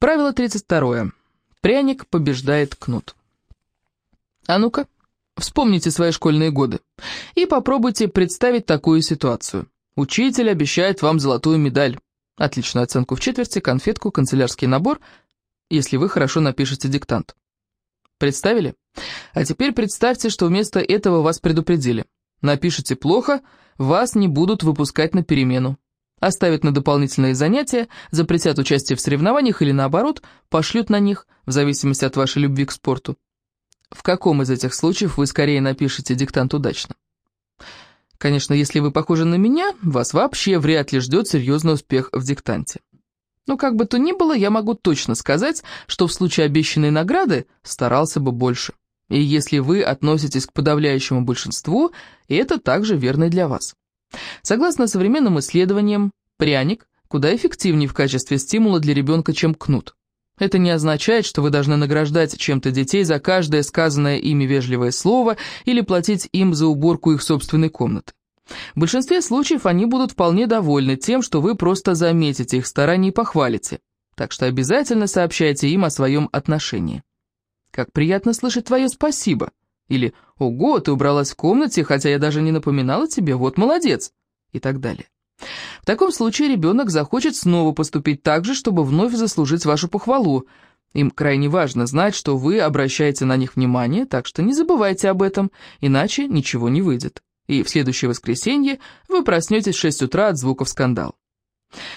Правило 32. Пряник побеждает кнут. А ну-ка, вспомните свои школьные годы и попробуйте представить такую ситуацию. Учитель обещает вам золотую медаль, отличную оценку в четверти, конфетку, канцелярский набор, если вы хорошо напишете диктант. Представили? А теперь представьте, что вместо этого вас предупредили. Напишите плохо, вас не будут выпускать на перемену. Оставят на дополнительные занятия, запретят участие в соревнованиях или наоборот, пошлют на них, в зависимости от вашей любви к спорту. В каком из этих случаев вы скорее напишете диктант удачно? Конечно, если вы похожи на меня, вас вообще вряд ли ждет серьезный успех в диктанте. Но как бы то ни было, я могу точно сказать, что в случае обещанной награды старался бы больше. И если вы относитесь к подавляющему большинству, это также верно и для вас. Согласно современным исследованиям, пряник куда эффективнее в качестве стимула для ребенка, чем кнут. Это не означает, что вы должны награждать чем-то детей за каждое сказанное ими вежливое слово или платить им за уборку их собственной комнаты. В большинстве случаев они будут вполне довольны тем, что вы просто заметите их старания и похвалите, так что обязательно сообщайте им о своем отношении. Как приятно слышать твое спасибо. Или «Ого, ты убралась в комнате, хотя я даже не напоминала тебе, вот молодец!» и так далее. В таком случае ребенок захочет снова поступить так же, чтобы вновь заслужить вашу похвалу. Им крайне важно знать, что вы обращаете на них внимание, так что не забывайте об этом, иначе ничего не выйдет. И в следующее воскресенье вы проснетесь в 6 утра от звуков скандала.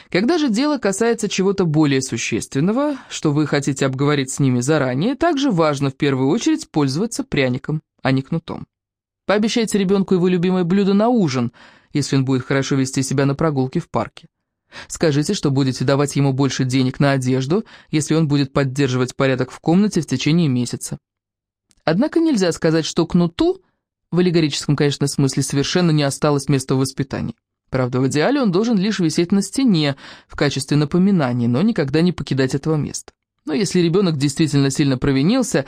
Когда же дело касается чего-то более существенного, что вы хотите обговорить с ними заранее, также важно в первую очередь пользоваться пряником, а не кнутом. Пообещайте ребенку его любимое блюдо на ужин, если он будет хорошо вести себя на прогулке в парке. Скажите, что будете давать ему больше денег на одежду, если он будет поддерживать порядок в комнате в течение месяца. Однако нельзя сказать, что кнуту, в аллегорическом, конечно, смысле, совершенно не осталось места в воспитании. Правда, в идеале он должен лишь висеть на стене в качестве напоминания, но никогда не покидать этого места. Но если ребенок действительно сильно провинился,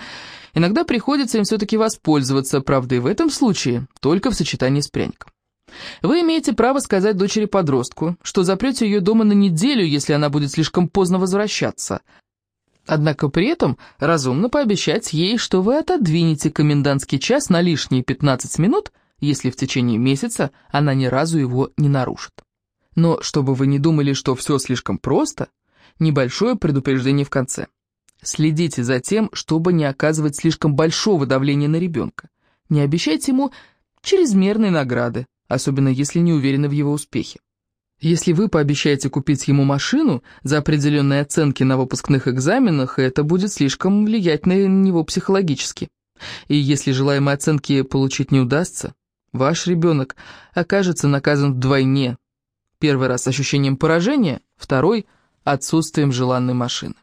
иногда приходится им все-таки воспользоваться, правда, и в этом случае только в сочетании с пряником. Вы имеете право сказать дочери-подростку, что запрете ее дома на неделю, если она будет слишком поздно возвращаться. Однако при этом разумно пообещать ей, что вы отодвинете комендантский час на лишние 15 минут – если в течение месяца она ни разу его не нарушит. Но чтобы вы не думали, что все слишком просто, небольшое предупреждение в конце. Следите за тем, чтобы не оказывать слишком большого давления на ребенка. Не обещайте ему чрезмерной награды, особенно если не уверены в его успехе. Если вы пообещаете купить ему машину за определенные оценки на выпускных экзаменах, это будет слишком влиять на него психологически. И если желаемые оценки получить не удастся, Ваш ребенок окажется наказан вдвойне. Первый раз ощущением поражения, второй – отсутствием желанной машины.